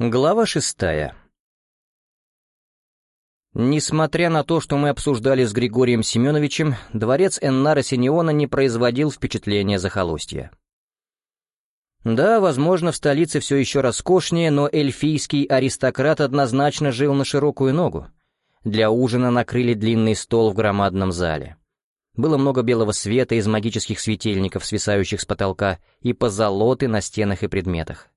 Глава шестая. Несмотря на то, что мы обсуждали с Григорием Семеновичем, дворец Эннара Синеона не производил впечатления захолустья. Да, возможно, в столице все еще роскошнее, но эльфийский аристократ однозначно жил на широкую ногу. Для ужина накрыли длинный стол в громадном зале. Было много белого света из магических светильников, свисающих с потолка, и позолоты на стенах и предметах.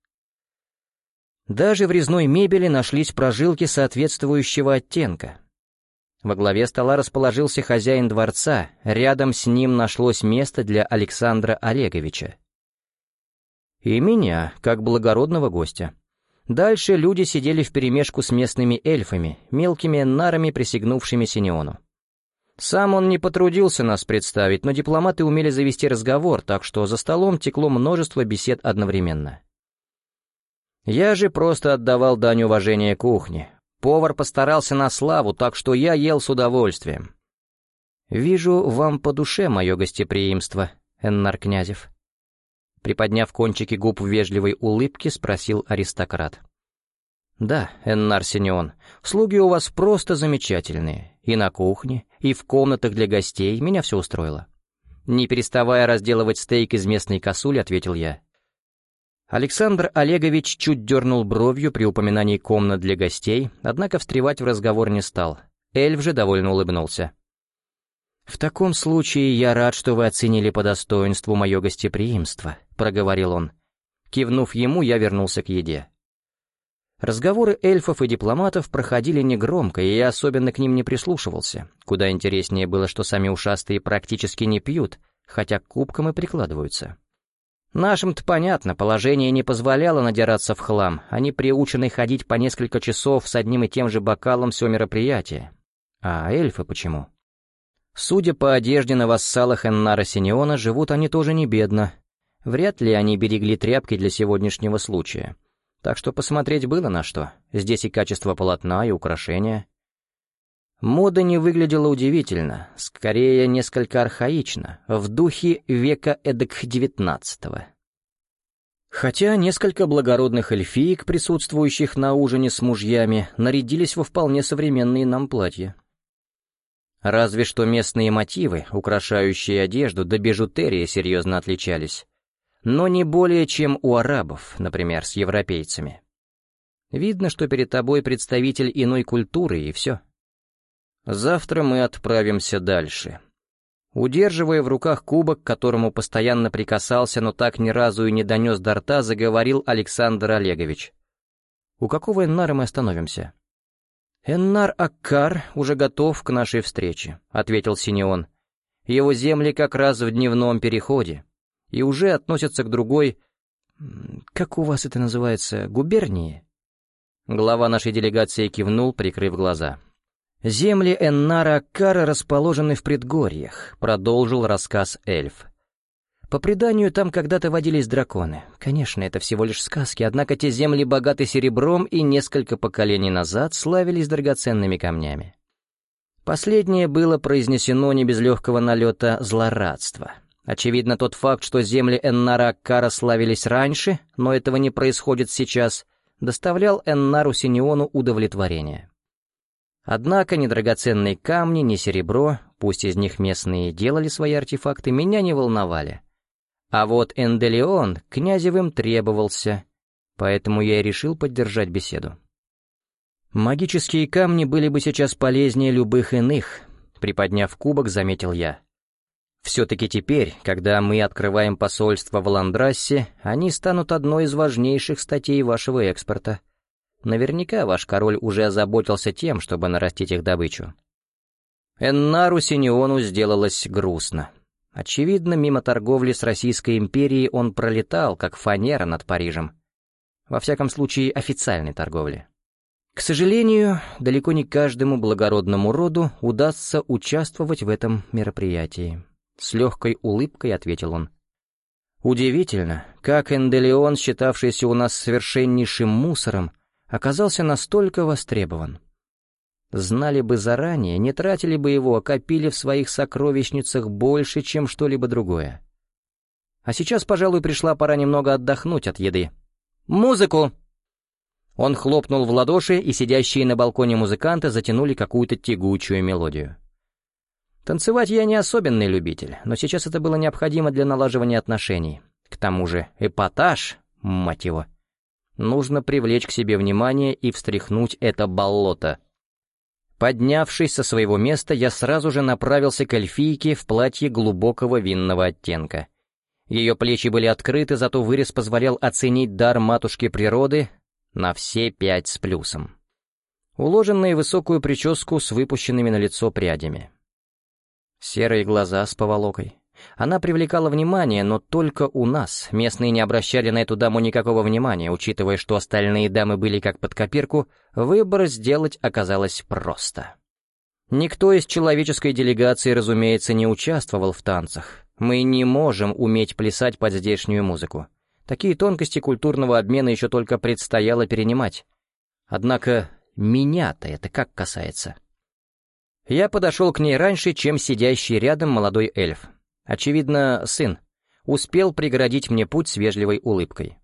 Даже в резной мебели нашлись прожилки соответствующего оттенка. Во главе стола расположился хозяин дворца, рядом с ним нашлось место для Александра Олеговича. И меня, как благородного гостя. Дальше люди сидели вперемешку с местными эльфами, мелкими нарами, присягнувшими Синеону. Сам он не потрудился нас представить, но дипломаты умели завести разговор, так что за столом текло множество бесед одновременно. Я же просто отдавал дань уважения кухне. Повар постарался на славу, так что я ел с удовольствием. «Вижу, вам по душе мое гостеприимство, Эннар Князев». Приподняв кончики губ в вежливой улыбке, спросил аристократ. «Да, Эннар Синеон, слуги у вас просто замечательные. И на кухне, и в комнатах для гостей меня все устроило». Не переставая разделывать стейк из местной косули, ответил я. Александр Олегович чуть дернул бровью при упоминании комнат для гостей, однако встревать в разговор не стал. Эльф же довольно улыбнулся. «В таком случае я рад, что вы оценили по достоинству мое гостеприимство», — проговорил он. Кивнув ему, я вернулся к еде. Разговоры эльфов и дипломатов проходили негромко, и я особенно к ним не прислушивался. Куда интереснее было, что сами ушастые практически не пьют, хотя к кубкам и прикладываются. Нашим-то понятно, положение не позволяло надираться в хлам, они приучены ходить по несколько часов с одним и тем же бокалом все мероприятие. А эльфы почему? Судя по одежде на вассалах Эннара Синеона, живут они тоже не бедно. Вряд ли они берегли тряпки для сегодняшнего случая. Так что посмотреть было на что. Здесь и качество полотна, и украшения. Мода не выглядела удивительно, скорее несколько архаично, в духе века эдак девятнадцатого. Хотя несколько благородных эльфиек, присутствующих на ужине с мужьями, нарядились во вполне современные нам платья. Разве что местные мотивы, украшающие одежду, да бижутерии серьезно отличались. Но не более, чем у арабов, например, с европейцами. Видно, что перед тобой представитель иной культуры, и все. Завтра мы отправимся дальше. Удерживая в руках кубок, к которому постоянно прикасался, но так ни разу и не донес до рта, заговорил Александр Олегович. «У какого Эннара мы остановимся?» «Эннар Аккар уже готов к нашей встрече», — ответил Синеон. «Его земли как раз в дневном переходе и уже относятся к другой... Как у вас это называется? Губернии?» Глава нашей делегации кивнул, прикрыв глаза. «Земли Эннара Кара расположены в предгорьях», — продолжил рассказ эльф. «По преданию, там когда-то водились драконы. Конечно, это всего лишь сказки, однако те земли богаты серебром и несколько поколений назад славились драгоценными камнями. Последнее было произнесено не без легкого налета злорадства. Очевидно, тот факт, что земли Эннара Аккара славились раньше, но этого не происходит сейчас, доставлял Эннару Синеону удовлетворение. Однако ни драгоценные камни, ни серебро, пусть из них местные делали свои артефакты, меня не волновали. А вот Энделеон князевым требовался, поэтому я и решил поддержать беседу. «Магические камни были бы сейчас полезнее любых иных», — приподняв кубок, заметил я. «Все-таки теперь, когда мы открываем посольство в Ландрассе, они станут одной из важнейших статей вашего экспорта». Наверняка ваш король уже озаботился тем, чтобы нарастить их добычу. Эннару Синеону сделалось грустно. Очевидно, мимо торговли с Российской империей он пролетал, как фанера над Парижем. Во всяком случае, официальной торговли. К сожалению, далеко не каждому благородному роду удастся участвовать в этом мероприятии. С легкой улыбкой ответил он. Удивительно, как Энделеон, считавшийся у нас совершеннейшим мусором, оказался настолько востребован. Знали бы заранее, не тратили бы его, а копили в своих сокровищницах больше, чем что-либо другое. А сейчас, пожалуй, пришла пора немного отдохнуть от еды. «Музыку!» Он хлопнул в ладоши, и сидящие на балконе музыканты затянули какую-то тягучую мелодию. Танцевать я не особенный любитель, но сейчас это было необходимо для налаживания отношений. К тому же эпатаж, мать его. Нужно привлечь к себе внимание и встряхнуть это болото. Поднявшись со своего места, я сразу же направился к эльфийке в платье глубокого винного оттенка. Ее плечи были открыты, зато вырез позволял оценить дар матушки природы на все пять с плюсом. Уложенные высокую прическу с выпущенными на лицо прядями. Серые глаза с поволокой. Она привлекала внимание, но только у нас. Местные не обращали на эту даму никакого внимания, учитывая, что остальные дамы были как под копирку, выбор сделать оказалось просто. Никто из человеческой делегации, разумеется, не участвовал в танцах. Мы не можем уметь плясать под здешнюю музыку. Такие тонкости культурного обмена еще только предстояло перенимать. Однако меня-то это как касается? Я подошел к ней раньше, чем сидящий рядом молодой эльф. Очевидно, сын. Успел преградить мне путь с вежливой улыбкой.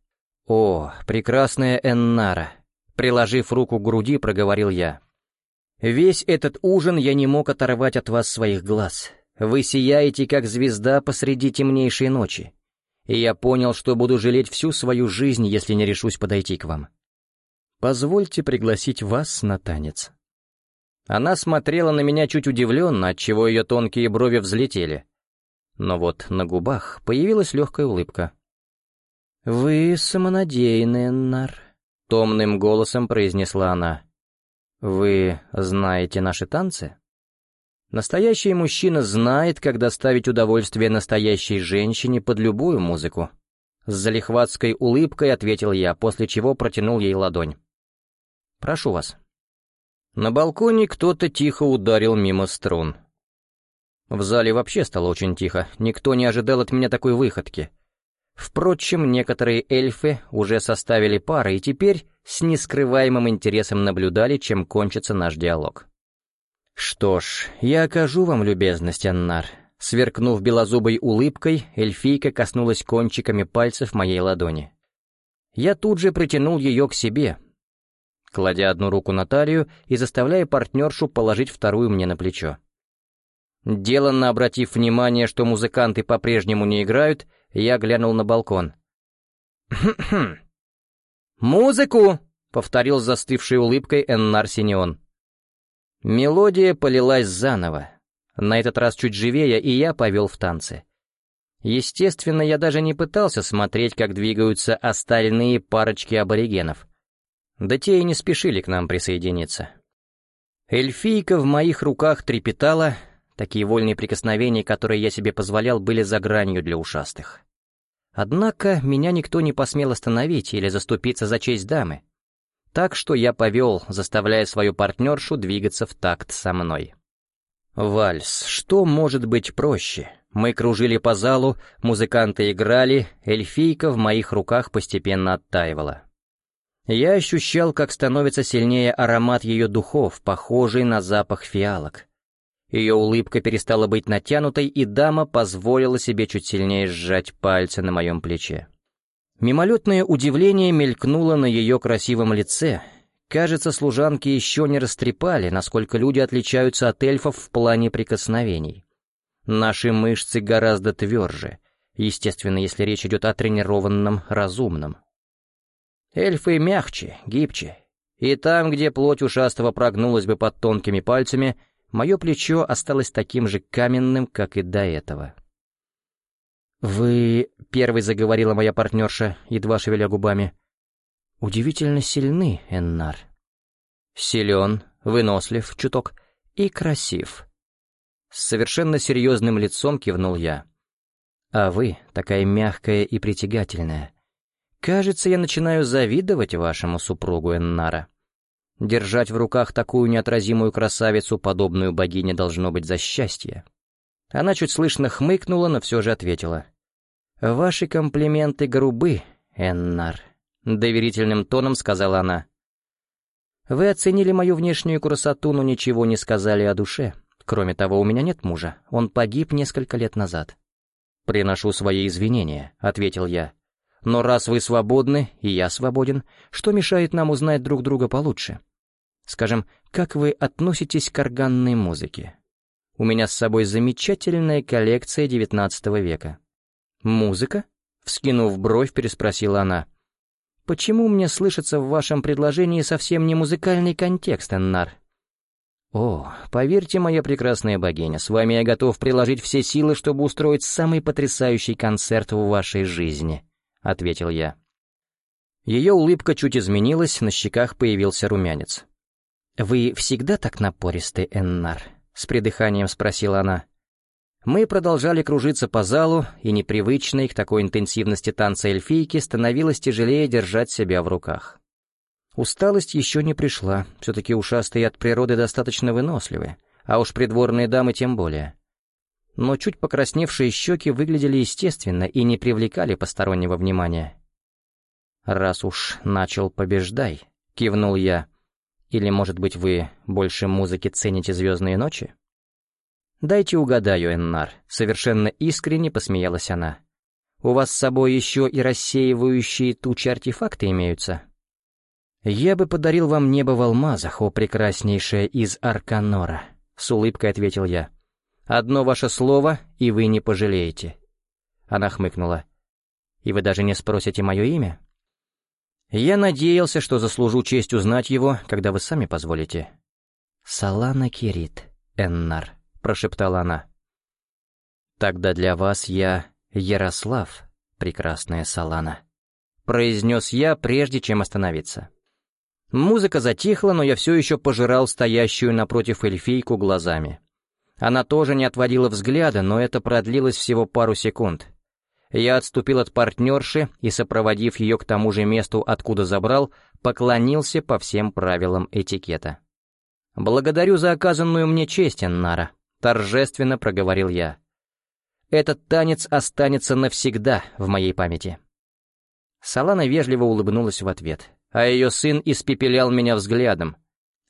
«О, прекрасная Эннара!» Приложив руку к груди, проговорил я. «Весь этот ужин я не мог оторвать от вас своих глаз. Вы сияете, как звезда посреди темнейшей ночи. И я понял, что буду жалеть всю свою жизнь, если не решусь подойти к вам. Позвольте пригласить вас на танец». Она смотрела на меня чуть удивленно, отчего ее тонкие брови взлетели. Но вот на губах появилась легкая улыбка. «Вы самонадеянный, Нар», — томным голосом произнесла она. «Вы знаете наши танцы?» Настоящий мужчина знает, как доставить удовольствие настоящей женщине под любую музыку. С залихватской улыбкой ответил я, после чего протянул ей ладонь. «Прошу вас». На балконе кто-то тихо ударил мимо струн. В зале вообще стало очень тихо, никто не ожидал от меня такой выходки. Впрочем, некоторые эльфы уже составили пары и теперь с нескрываемым интересом наблюдали, чем кончится наш диалог. «Что ж, я окажу вам любезность, Аннар». Сверкнув белозубой улыбкой, эльфийка коснулась кончиками пальцев моей ладони. Я тут же притянул ее к себе, кладя одну руку на талию и заставляя партнершу положить вторую мне на плечо. Деланно обратив внимание, что музыканты по-прежнему не играют, я глянул на балкон. «Музыку!» — повторил с застывшей улыбкой Эннар Синеон. Мелодия полилась заново, на этот раз чуть живее, и я повел в танцы. Естественно, я даже не пытался смотреть, как двигаются остальные парочки аборигенов. Да те и не спешили к нам присоединиться. Эльфийка в моих руках трепетала, Такие вольные прикосновения, которые я себе позволял, были за гранью для ушастых. Однако меня никто не посмел остановить или заступиться за честь дамы. Так что я повел, заставляя свою партнершу двигаться в такт со мной. Вальс, что может быть проще? Мы кружили по залу, музыканты играли, эльфийка в моих руках постепенно оттаивала. Я ощущал, как становится сильнее аромат ее духов, похожий на запах фиалок. Ее улыбка перестала быть натянутой, и дама позволила себе чуть сильнее сжать пальцы на моем плече. Мимолетное удивление мелькнуло на ее красивом лице. Кажется, служанки еще не растрепали, насколько люди отличаются от эльфов в плане прикосновений. Наши мышцы гораздо тверже, естественно, если речь идет о тренированном разумном. Эльфы мягче, гибче, и там, где плоть ушастого прогнулась бы под тонкими пальцами — Мое плечо осталось таким же каменным, как и до этого. «Вы...» — первой заговорила моя партнерша, едва шевеля губами. «Удивительно сильны, Эннар. Силен, вынослив чуток и красив». С совершенно серьезным лицом кивнул я. «А вы такая мягкая и притягательная. Кажется, я начинаю завидовать вашему супругу Эннара». Держать в руках такую неотразимую красавицу, подобную богине, должно быть за счастье. Она чуть слышно хмыкнула, но все же ответила. «Ваши комплименты грубы, Эннар», — доверительным тоном сказала она. «Вы оценили мою внешнюю красоту, но ничего не сказали о душе. Кроме того, у меня нет мужа. Он погиб несколько лет назад». «Приношу свои извинения», — ответил я. Но раз вы свободны, и я свободен, что мешает нам узнать друг друга получше? Скажем, как вы относитесь к органной музыке? У меня с собой замечательная коллекция XIX века. «Музыка?» — вскинув бровь, переспросила она. «Почему мне слышится в вашем предложении совсем не музыкальный контекст, Эннар?» «О, поверьте, моя прекрасная богиня, с вами я готов приложить все силы, чтобы устроить самый потрясающий концерт в вашей жизни», — ответил я. Ее улыбка чуть изменилась, на щеках появился румянец. «Вы всегда так напористы, Эннар?» — с придыханием спросила она. Мы продолжали кружиться по залу, и непривычной к такой интенсивности танца эльфийки становилось тяжелее держать себя в руках. Усталость еще не пришла, все-таки ушастые от природы достаточно выносливы, а уж придворные дамы тем более. Но чуть покрасневшие щеки выглядели естественно и не привлекали постороннего внимания. «Раз уж начал побеждай», — кивнул я. «Или, может быть, вы больше музыки цените «Звездные ночи»?» «Дайте угадаю, Эннар», — совершенно искренне посмеялась она. «У вас с собой еще и рассеивающие тучи артефакты имеются?» «Я бы подарил вам небо в алмазах, о прекраснейшее из Арканора», — с улыбкой ответил я. «Одно ваше слово, и вы не пожалеете». Она хмыкнула. «И вы даже не спросите мое имя?» «Я надеялся, что заслужу честь узнать его, когда вы сами позволите». «Салана Кирит, Эннар», — прошептала она. «Тогда для вас я Ярослав, прекрасная Салана», — произнес я, прежде чем остановиться. Музыка затихла, но я все еще пожирал стоящую напротив эльфийку глазами. Она тоже не отводила взгляда, но это продлилось всего пару секунд. Я отступил от партнерши и, сопроводив ее к тому же месту, откуда забрал, поклонился по всем правилам этикета. «Благодарю за оказанную мне честь, Нара», — торжественно проговорил я. «Этот танец останется навсегда в моей памяти». Салана вежливо улыбнулась в ответ а ее сын испепелял меня взглядом.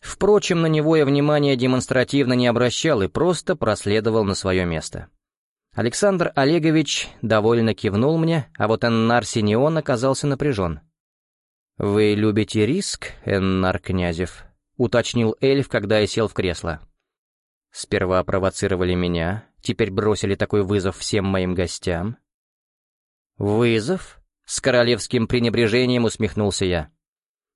Впрочем, на него я внимания демонстративно не обращал и просто проследовал на свое место. Александр Олегович довольно кивнул мне, а вот Эннар Синеон оказался напряжен. «Вы любите риск, Эннар Князев?» — уточнил эльф, когда я сел в кресло. «Сперва провоцировали меня, теперь бросили такой вызов всем моим гостям». «Вызов?» — с королевским пренебрежением усмехнулся я.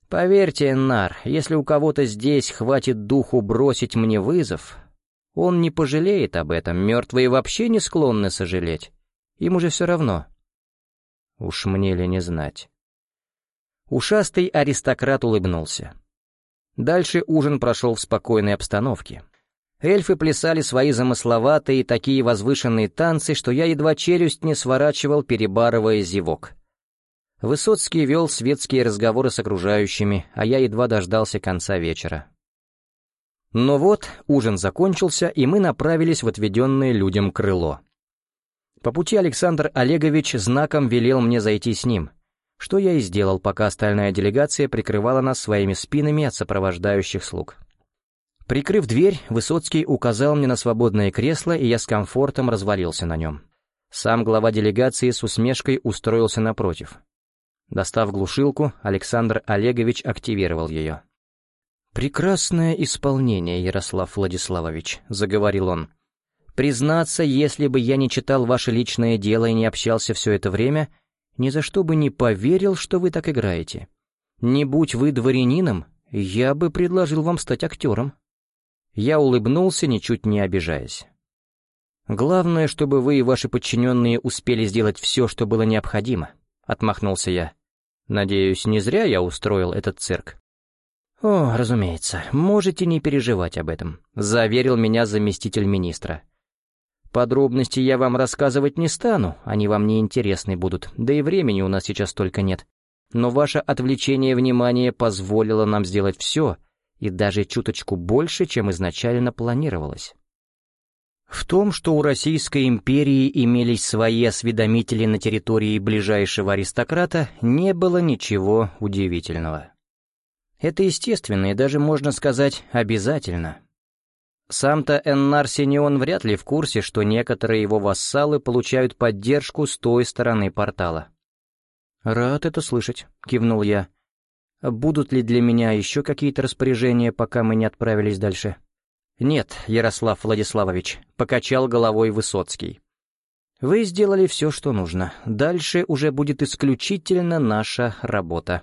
Поверьте, Нар, если у кого-то здесь хватит духу бросить мне вызов, он не пожалеет об этом, мертвые вообще не склонны сожалеть. Им уже все равно. Уж мне ли не знать. Ушастый аристократ улыбнулся. Дальше ужин прошел в спокойной обстановке. Эльфы плясали свои замысловатые, такие возвышенные танцы, что я едва челюсть не сворачивал, перебарывая зевок. Высоцкий вел светские разговоры с окружающими, а я едва дождался конца вечера. Но вот ужин закончился, и мы направились в отведенное людям крыло. По пути Александр Олегович знаком велел мне зайти с ним, что я и сделал, пока остальная делегация прикрывала нас своими спинами от сопровождающих слуг. Прикрыв дверь, Высоцкий указал мне на свободное кресло, и я с комфортом развалился на нем. Сам глава делегации с усмешкой устроился напротив. Достав глушилку, Александр Олегович активировал ее. «Прекрасное исполнение, Ярослав Владиславович», — заговорил он. «Признаться, если бы я не читал ваше личное дело и не общался все это время, ни за что бы не поверил, что вы так играете. Не будь вы дворянином, я бы предложил вам стать актером». Я улыбнулся, ничуть не обижаясь. «Главное, чтобы вы и ваши подчиненные успели сделать все, что было необходимо», — отмахнулся я. Надеюсь, не зря я устроил этот цирк. «О, разумеется, можете не переживать об этом», — заверил меня заместитель министра. «Подробности я вам рассказывать не стану, они вам не интересны будут, да и времени у нас сейчас только нет. Но ваше отвлечение внимания позволило нам сделать все, и даже чуточку больше, чем изначально планировалось». В том, что у Российской империи имелись свои осведомители на территории ближайшего аристократа, не было ничего удивительного. Это естественно и даже, можно сказать, обязательно. Сам-то Эннар Синеон вряд ли в курсе, что некоторые его вассалы получают поддержку с той стороны портала. «Рад это слышать», — кивнул я. «Будут ли для меня еще какие-то распоряжения, пока мы не отправились дальше?» «Нет, Ярослав Владиславович», — покачал головой Высоцкий. «Вы сделали все, что нужно. Дальше уже будет исключительно наша работа.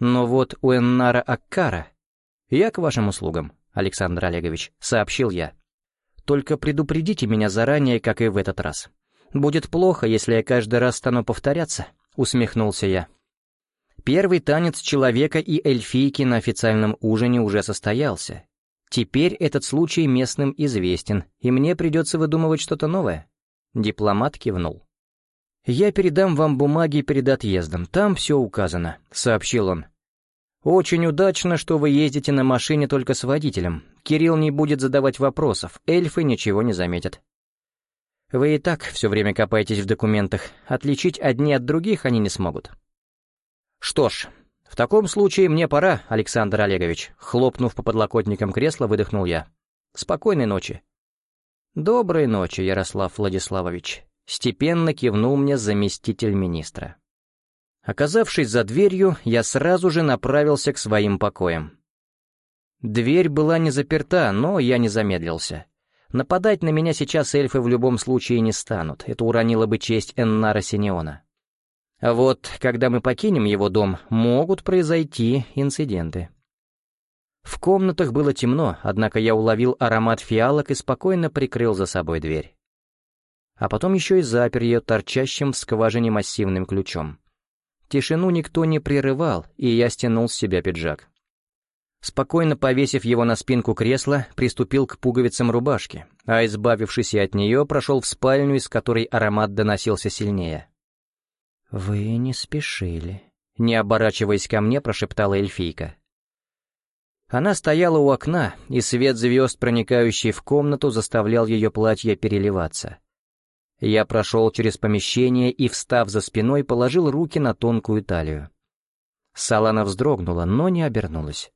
Но вот у Эннара Аккара я к вашим услугам, Александр Олегович», — сообщил я. «Только предупредите меня заранее, как и в этот раз. Будет плохо, если я каждый раз стану повторяться», — усмехнулся я. Первый танец человека и эльфийки на официальном ужине уже состоялся, Теперь этот случай местным известен, и мне придется выдумывать что-то новое. Дипломат кивнул. «Я передам вам бумаги перед отъездом, там все указано», — сообщил он. «Очень удачно, что вы ездите на машине только с водителем. Кирилл не будет задавать вопросов, эльфы ничего не заметят». «Вы и так все время копаетесь в документах, отличить одни от других они не смогут». «Что ж, «В таком случае мне пора, Александр Олегович», — хлопнув по подлокотникам кресла, выдохнул я. «Спокойной ночи». «Доброй ночи, Ярослав Владиславович», — степенно кивнул мне заместитель министра. Оказавшись за дверью, я сразу же направился к своим покоям. Дверь была не заперта, но я не замедлился. Нападать на меня сейчас эльфы в любом случае не станут, это уронило бы честь Эннара Синеона. Вот, когда мы покинем его дом, могут произойти инциденты. В комнатах было темно, однако я уловил аромат фиалок и спокойно прикрыл за собой дверь. А потом еще и запер ее торчащим в скважине массивным ключом. Тишину никто не прерывал, и я стянул с себя пиджак. Спокойно повесив его на спинку кресла, приступил к пуговицам рубашки, а избавившись от нее, прошел в спальню, из которой аромат доносился сильнее. «Вы не спешили», — не оборачиваясь ко мне, прошептала эльфийка. Она стояла у окна, и свет звезд, проникающий в комнату, заставлял ее платье переливаться. Я прошел через помещение и, встав за спиной, положил руки на тонкую талию. Салана вздрогнула, но не обернулась.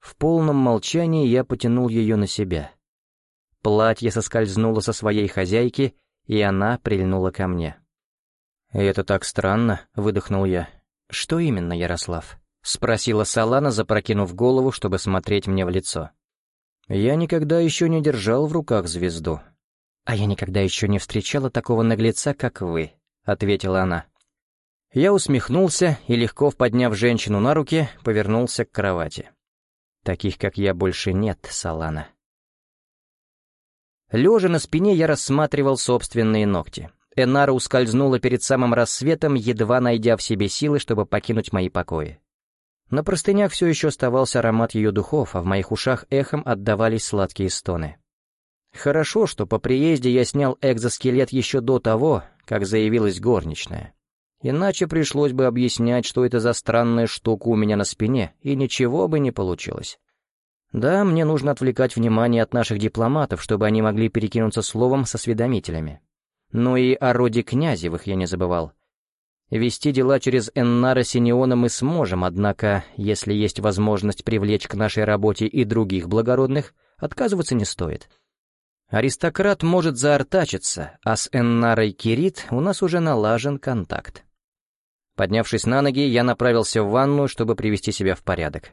В полном молчании я потянул ее на себя. Платье соскользнуло со своей хозяйки, и она прильнула ко мне. «Это так странно», — выдохнул я. «Что именно, Ярослав?» — спросила Салана, запрокинув голову, чтобы смотреть мне в лицо. «Я никогда еще не держал в руках звезду». «А я никогда еще не встречала такого наглеца, как вы», — ответила она. Я усмехнулся и, легко подняв женщину на руки, повернулся к кровати. «Таких, как я, больше нет, Салана». Лежа на спине, я рассматривал собственные ногти. Энара ускользнула перед самым рассветом, едва найдя в себе силы, чтобы покинуть мои покои. На простынях все еще оставался аромат ее духов, а в моих ушах эхом отдавались сладкие стоны. Хорошо, что по приезде я снял экзоскелет еще до того, как заявилась горничная. Иначе пришлось бы объяснять, что это за странная штука у меня на спине, и ничего бы не получилось. Да, мне нужно отвлекать внимание от наших дипломатов, чтобы они могли перекинуться словом со осведомителями. Но и о роде Князевых я не забывал. Вести дела через Эннара Синеона мы сможем, однако, если есть возможность привлечь к нашей работе и других благородных, отказываться не стоит. Аристократ может заортачиться, а с Эннарой Кирит у нас уже налажен контакт. Поднявшись на ноги, я направился в ванную, чтобы привести себя в порядок.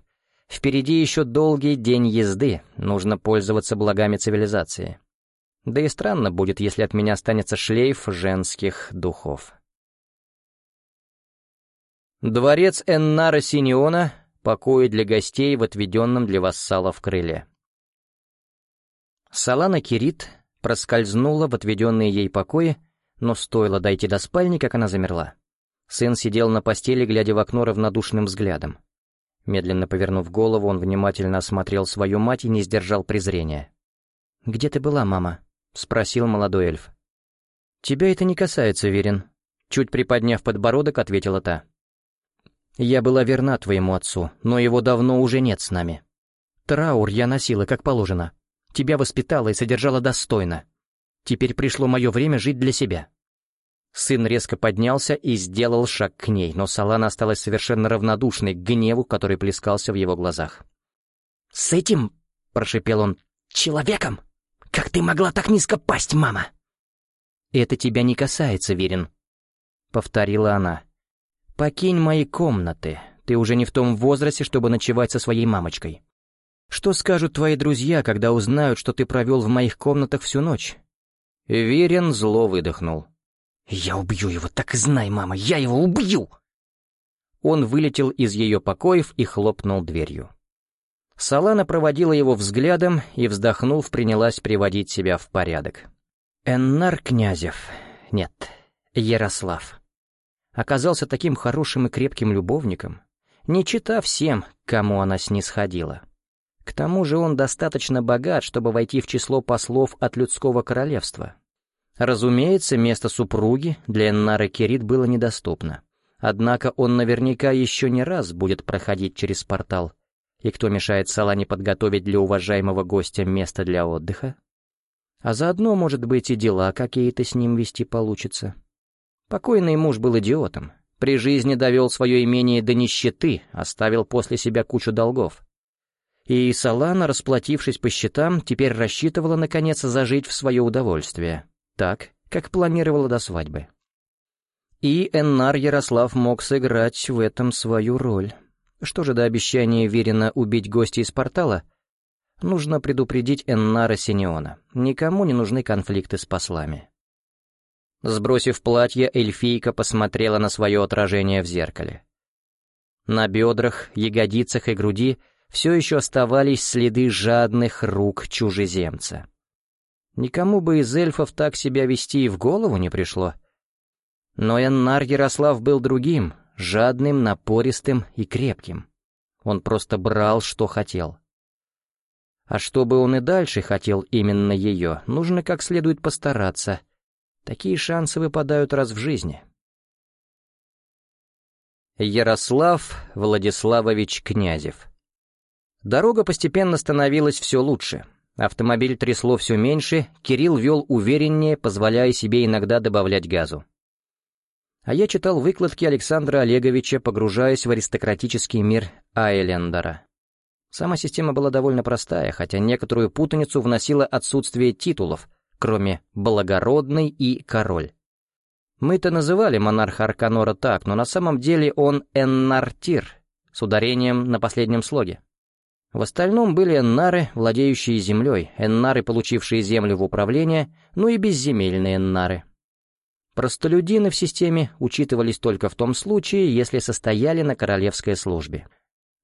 Впереди еще долгий день езды, нужно пользоваться благами цивилизации. Да и странно будет, если от меня останется шлейф женских духов. Дворец Эннара Синеона, покои для гостей в отведенном для вассалов крыле. Салана Кирит проскользнула в отведенные ей покои, но стоило дойти до спальни, как она замерла. Сын сидел на постели, глядя в окно равнодушным взглядом. Медленно повернув голову, он внимательно осмотрел свою мать и не сдержал презрения. «Где ты была, мама?» — спросил молодой эльф. «Тебя это не касается, Верин», — чуть приподняв подбородок, ответила та. «Я была верна твоему отцу, но его давно уже нет с нами. Траур я носила, как положено. Тебя воспитала и содержала достойно. Теперь пришло мое время жить для себя». Сын резко поднялся и сделал шаг к ней, но Салана осталась совершенно равнодушной к гневу, который плескался в его глазах. «С этим, — прошепел он, — человеком «Как ты могла так низко пасть, мама?» «Это тебя не касается, Верин», — повторила она. «Покинь мои комнаты, ты уже не в том возрасте, чтобы ночевать со своей мамочкой. Что скажут твои друзья, когда узнают, что ты провел в моих комнатах всю ночь?» Верен зло выдохнул. «Я убью его, так и знай, мама, я его убью!» Он вылетел из ее покоев и хлопнул дверью. Салана проводила его взглядом и, вздохнув, принялась приводить себя в порядок. Эннар Князев, нет, Ярослав, оказался таким хорошим и крепким любовником, не чита всем, кому она снисходила. К тому же он достаточно богат, чтобы войти в число послов от людского королевства. Разумеется, место супруги для Эннары Керит было недоступно. Однако он наверняка еще не раз будет проходить через портал. И кто мешает Салане подготовить для уважаемого гостя место для отдыха? А заодно, может быть, и дела какие-то с ним вести получится. Покойный муж был идиотом. При жизни довел свое имение до нищеты, оставил после себя кучу долгов. И Салана, расплатившись по счетам, теперь рассчитывала, наконец, зажить в свое удовольствие, так, как планировала до свадьбы. И Эннар Ярослав мог сыграть в этом свою роль. Что же до обещания Верина убить гостя из портала? Нужно предупредить Эннара Синеона. Никому не нужны конфликты с послами. Сбросив платье, эльфийка посмотрела на свое отражение в зеркале. На бедрах, ягодицах и груди все еще оставались следы жадных рук чужеземца. Никому бы из эльфов так себя вести и в голову не пришло. Но Эннар Ярослав был другим, жадным, напористым и крепким. Он просто брал, что хотел. А чтобы он и дальше хотел именно ее, нужно как следует постараться. Такие шансы выпадают раз в жизни. Ярослав Владиславович Князев Дорога постепенно становилась все лучше. Автомобиль трясло все меньше, Кирилл вел увереннее, позволяя себе иногда добавлять газу. А я читал выкладки Александра Олеговича, погружаясь в аристократический мир Айлендера. Сама система была довольно простая, хотя некоторую путаницу вносило отсутствие титулов, кроме «благородный» и «король». Мы-то называли монарха Арканора так, но на самом деле он Эннартир, с ударением на последнем слоге. В остальном были эннары, владеющие землей, эннары, получившие землю в управление, ну и безземельные эннары. Простолюдины в системе учитывались только в том случае, если состояли на королевской службе.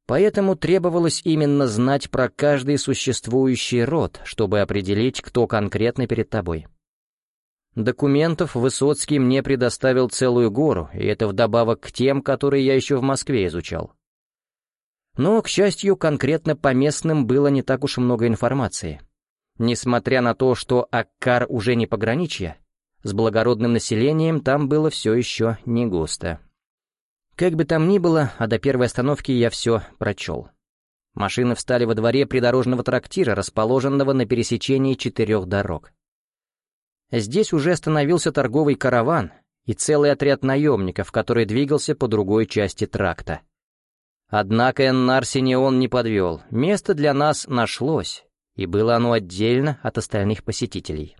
Поэтому требовалось именно знать про каждый существующий род, чтобы определить, кто конкретно перед тобой. Документов Высоцкий мне предоставил целую гору, и это вдобавок к тем, которые я еще в Москве изучал. Но, к счастью, конкретно по местным было не так уж много информации. Несмотря на то, что Аккар уже не пограничье, с благородным населением там было все еще не густо. Как бы там ни было, а до первой остановки я все прочел. Машины встали во дворе придорожного трактира, расположенного на пересечении четырех дорог. Здесь уже остановился торговый караван и целый отряд наемников, который двигался по другой части тракта. Однако Эннар Синеон не подвел, место для нас нашлось, и было оно отдельно от остальных посетителей.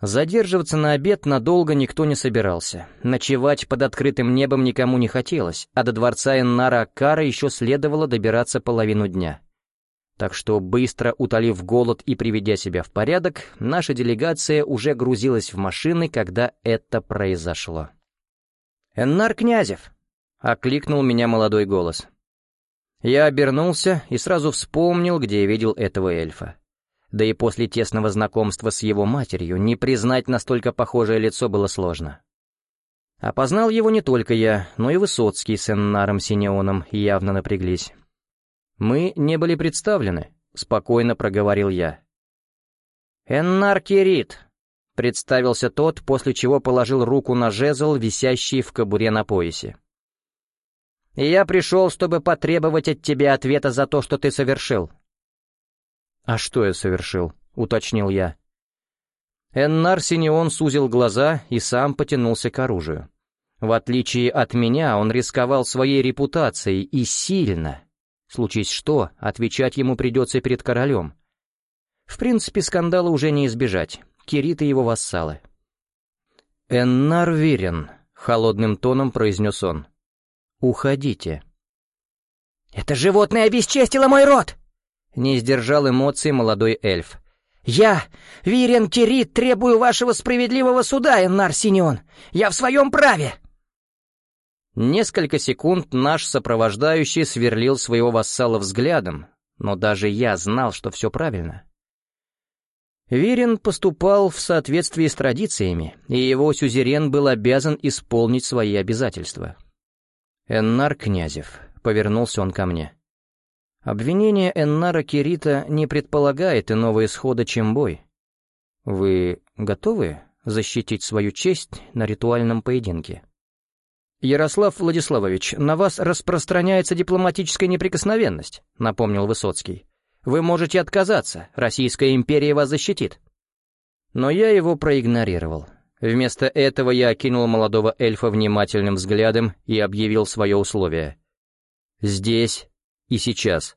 Задерживаться на обед надолго никто не собирался. Ночевать под открытым небом никому не хотелось, а до дворца Эннара Аккара еще следовало добираться половину дня. Так что, быстро утолив голод и приведя себя в порядок, наша делегация уже грузилась в машины, когда это произошло. «Эннар Князев!» — окликнул меня молодой голос. Я обернулся и сразу вспомнил, где я видел этого эльфа. Да и после тесного знакомства с его матерью не признать настолько похожее лицо было сложно. Опознал его не только я, но и Высоцкий с Эннаром Синеоном явно напряглись. «Мы не были представлены», — спокойно проговорил я. «Эннар Кирит», — представился тот, после чего положил руку на жезл, висящий в кобуре на поясе я пришел, чтобы потребовать от тебя ответа за то, что ты совершил». «А что я совершил?» — уточнил я. Эннар Синеон сузил глаза и сам потянулся к оружию. В отличие от меня, он рисковал своей репутацией и сильно. Случись что, отвечать ему придется перед королем. В принципе, скандала уже не избежать. Кирит и его вассалы. «Эннар верен», — холодным тоном произнес он. уходите». «Это животное обесчестило мой род!» Не сдержал эмоций молодой эльф. «Я, Вирен Кирит, требую вашего справедливого суда, Эннар Синьон! Я в своем праве!» Несколько секунд наш сопровождающий сверлил своего вассала взглядом, но даже я знал, что все правильно. Вирин поступал в соответствии с традициями, и его сюзерен был обязан исполнить свои обязательства. «Эннар Князев», — повернулся он ко мне. «Обвинение Эннара Кирита не предполагает иного исхода, чем бой. Вы готовы защитить свою честь на ритуальном поединке?» «Ярослав Владиславович, на вас распространяется дипломатическая неприкосновенность», — напомнил Высоцкий. «Вы можете отказаться, Российская империя вас защитит». Но я его проигнорировал. Вместо этого я окинул молодого эльфа внимательным взглядом и объявил свое условие. «Здесь и сейчас.